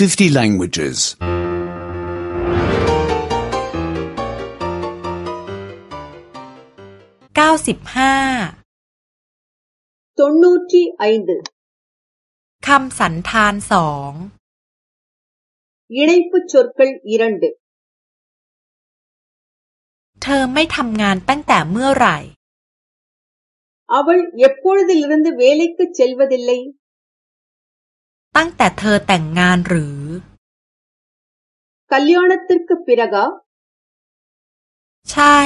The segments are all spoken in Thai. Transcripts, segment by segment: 50 languages. 95. คำสันธานสองยีไดปุชอร์เคลีรันเดเธอไม่ทำงานตั้งแต่เมื่อไหร่อาวัลเย็บปูดิลรันเดเวลิกก์เชลวดิลเลยตั้งแต่เธอแต่งงานหรือกัลยานติร์กปิรากาใช่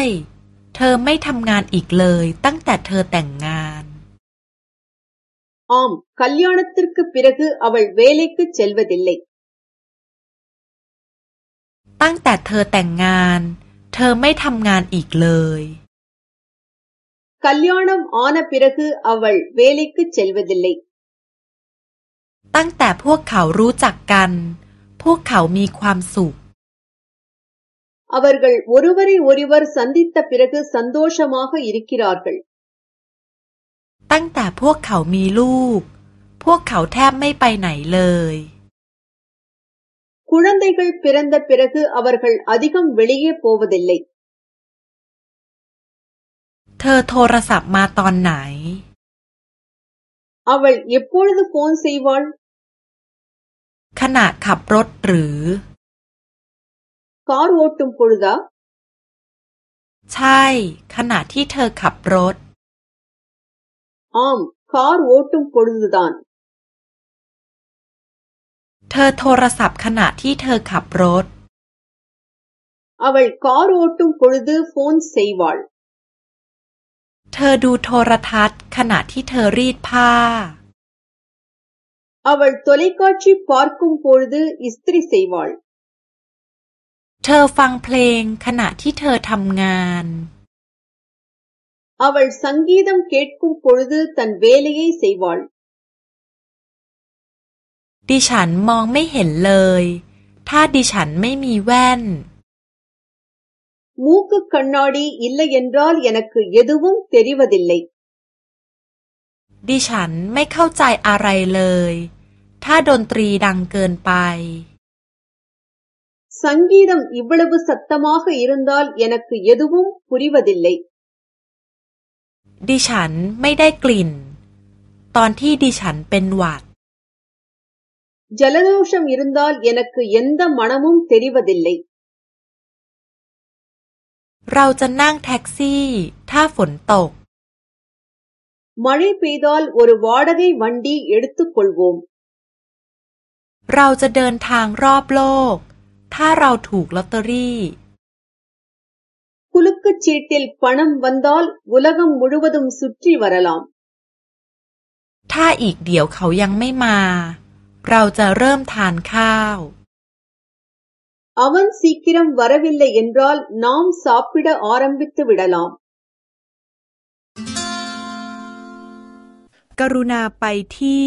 เธอไม่ทำงานอีกเลยตั้งแต่เธอแต่งงานออมกัลยานติร์กปิรากุอวัลเวเลกุเชลวดิลเลตั้งแต่เธอแต่งงาน เธอไม่ทำงานอีกเลยกัลยานมอานาปิรากุอวัลเวเลกุเชลวดิลเลตั้งแต่พวกเขารู้จักกัน พวกเขามีความสุข அவர்கள் ஒ ர น வ ர ைว ர ு வ ர ் சந்தித்த ப ி ற க ก சந்தோஷமாக இ ர ு க ் க ி ற ா ர ்กันตั้งแต่พวกเขามีลูก พวกเขาแทบไม่ไปไหนเลยคุณนัด้เองพิรันต์พิรัก அவர்கள் அதிகம் வ ี ள ி ய ே ப ோ வ த ้ ல ் ல ைเธอโทรศัพท์มาตอนไหน அவள் எ ப ் ப ป ழ ு த ு போன் செய்வாள் ขณะขับรถหรือ car ் ஓட்டும் ப ொใช่ ขณะที่เธอขับรถอ ம ் கார் ஓட்டும் ப ด ழ ுเธอโทรศัพท์ขณะที่เธอขับรถ அவள் கார் ஓட்டும் பொழுது போன் ச ெเธอดูโทรทัศน์ ขณะที่เธอรีดผ้า அவள் தொலைக்காட்சி பார்க்கும் பொழுது இஸ்திரி செய்வாள் เธอฟังเพลงขณะที่เธอทำงานอวัลสังกีดมเกตคุมปูดุตันเวลีย์เซย์วอลดิฉันมองไม่เห็นเลย ถ้าดิฉันไม่มีแว่นมูกกันนอดีอิลเลยันรอลยานักคือยดุวุ่มเทริวดิลเลยดิฉันไม่เข้าใจอะไรเลยถ้าดนตรีดังเกินไป สังกีดมอิบลบุสัตตมาคอิรันดอลยานักยดุบุมปุริวดิลเลยดิฉันไม่ได้กลิ่น ตอนที่ดิฉันเป็นหวัดจัลลโอชมิรันดอลยานักยันดามานามุมเทริวดิลเลยเราจะนั่งแท็กซี่ ถ้าฝนตกมารีเพดอลโอรวอร์ดเกยวันดีเอ็ดตุคุลโวมเราจะเดินทางรอบโลก ถ้าเราถูกลอตเตอรี่คุลกชีติลปนัมวันดอลวุลกัมมุดบดุมสุตรีวาราลอมถ้าอีกเดี๋ยวเขายังไม่มา เราจะเริ่มทานข้าวอวันสีกิรัมวาราวิลเลยินรอลน้อมสอฟปิดะออรัมบิทวิดะลอมกรุณาไปที่